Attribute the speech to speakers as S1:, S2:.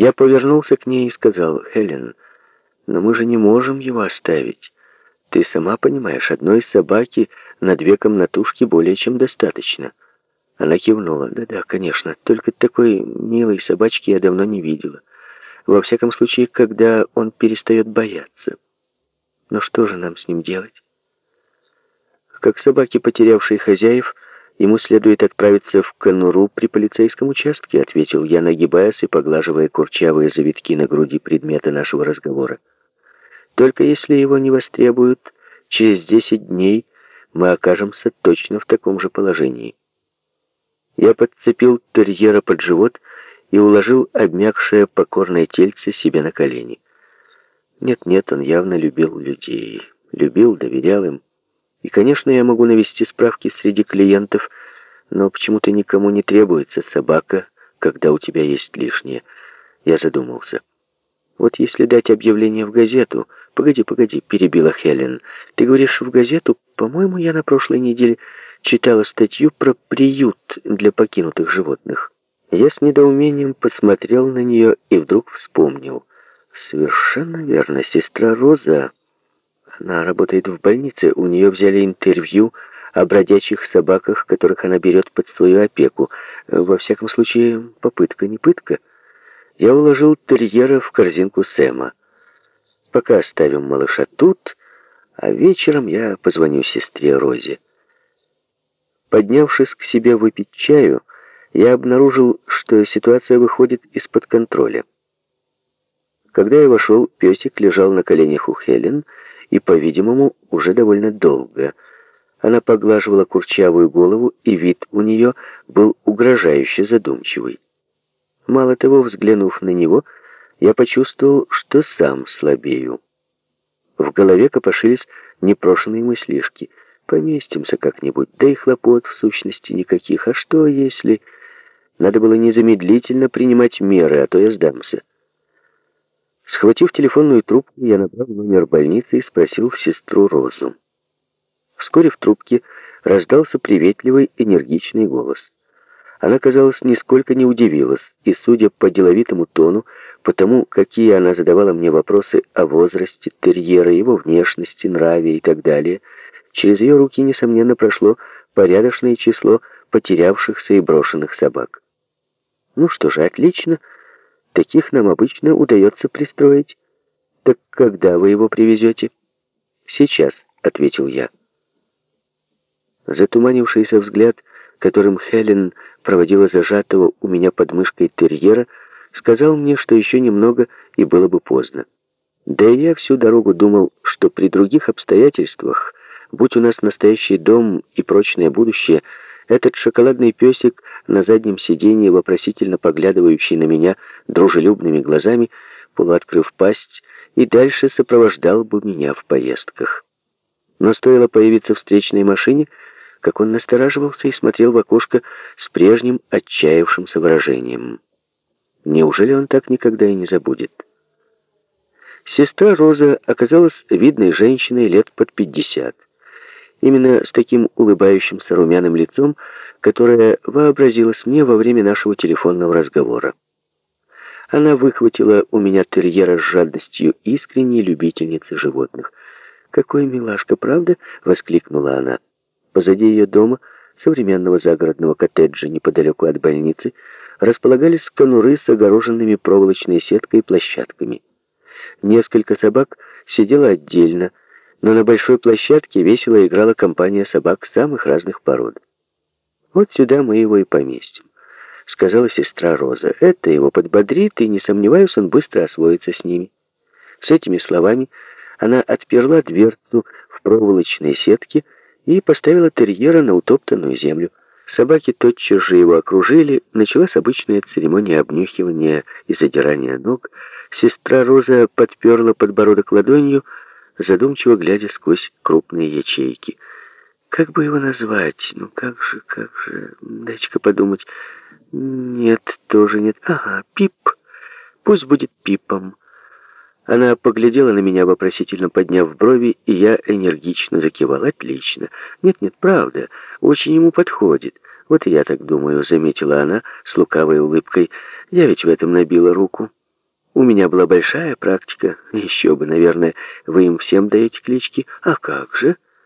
S1: Я повернулся к ней и сказал, «Хелен, но мы же не можем его оставить. Ты сама понимаешь, одной собаки на две комнатушки более чем достаточно». Она кивнула. «Да-да, конечно, только такой милой собачки я давно не видела. Во всяком случае, когда он перестает бояться. Но что же нам с ним делать?» Как собаки, потерявшие хозяев, ему следует отправиться в конуру при полицейском участке, ответил я, нагибаясь и поглаживая курчавые завитки на груди предмета нашего разговора. Только если его не востребуют, через десять дней мы окажемся точно в таком же положении. Я подцепил терьера под живот и уложил обмякшее покорное тельце себе на колени. Нет-нет, он явно любил людей. Любил, доверял им. И, конечно, я могу навести справки среди клиентов, но почему-то никому не требуется собака, когда у тебя есть лишнее. Я задумался. Вот если дать объявление в газету... Погоди, погоди, перебила Хелен. Ты говоришь в газету? По-моему, я на прошлой неделе читала статью про приют для покинутых животных. Я с недоумением посмотрел на нее и вдруг вспомнил. Совершенно верно, сестра Роза она работает в больнице, у нее взяли интервью о бродячих собаках, которых она берет под свою опеку. Во всяком случае, попытка не пытка. Я уложил терьера в корзинку Сэма. Пока оставим малыша тут, а вечером я позвоню сестре Розе. Поднявшись к себе выпить чаю, я обнаружил, что ситуация выходит из-под контроля. Когда я вошел, песик лежал на коленях у Хелен и, по-видимому, уже довольно долго. Она поглаживала курчавую голову, и вид у нее был угрожающе задумчивый. Мало того, взглянув на него, я почувствовал, что сам слабею. В голове копошились непрошенные мыслишки. Поместимся как-нибудь, да и хлопот в сущности никаких. А что, если... Надо было незамедлительно принимать меры, а то я сдамся. Схватив телефонную трубку, я набрал номер больницы и спросил сестру Розу. Вскоре в трубке раздался приветливый, энергичный голос. Она, казалось, нисколько не удивилась, и, судя по деловитому тону, потому какие она задавала мне вопросы о возрасте терьера, его внешности, нраве и так далее, через ее руки, несомненно, прошло порядочное число потерявшихся и брошенных собак. Ну что же, отлично, — Таких нам обычно удается пристроить. Так когда вы его привезете? Сейчас, ответил я. Затуманившийся взгляд, которым Хелен проводила зажатого у меня под мышкой терьера, сказал мне, что еще немного и было бы поздно. Да и я всю дорогу думал, что при других обстоятельствах, будь у нас настоящий дом и прочное будущее, этот шоколадный песик на заднем сиденье, вопросительно поглядывающий на меня дружелюбными глазами, полуоткрыв пасть, и дальше сопровождал бы меня в поездках. Но стоило появиться встречной машине, как он настораживался и смотрел в окошко с прежним отчаявшимся выражением. Неужели он так никогда и не забудет? Сестра Роза оказалась видной женщиной лет под пятьдесят. Именно с таким улыбающимся румяным лицом, которое вообразилось мне во время нашего телефонного разговора. Она выхватила у меня терьера с жадностью искренней любительницы животных. «Какой милашка, правда?» — воскликнула она. Позади ее дома, современного загородного коттеджа неподалеку от больницы, располагались конуры с огороженными проволочной сеткой площадками. Несколько собак сидело отдельно, но на большой площадке весело играла компания собак самых разных пород. «Вот сюда мы его и поместим», — сказала сестра Роза. «Это его подбодрит, и, не сомневаюсь, он быстро освоится с ними». С этими словами она отперла дверцу в проволочной сетке и поставила терьера на утоптанную землю. Собаки тотчас же его окружили, началась обычная церемония обнюхивания и задирания ног. Сестра Роза подперла подбородок ладонью, задумчиво глядя сквозь крупные ячейки. Как бы его назвать? Ну как же, как же... Дайте-ка подумать. Нет, тоже нет. Ага, Пип. Пусть будет Пипом. Она поглядела на меня, вопросительно подняв брови, и я энергично закивал. Отлично. Нет-нет, правда, очень ему подходит. Вот и я так думаю, заметила она с лукавой улыбкой. Я ведь в этом набила руку. У меня была большая практика. Еще бы, наверное, вы им всем даете клички. А как же?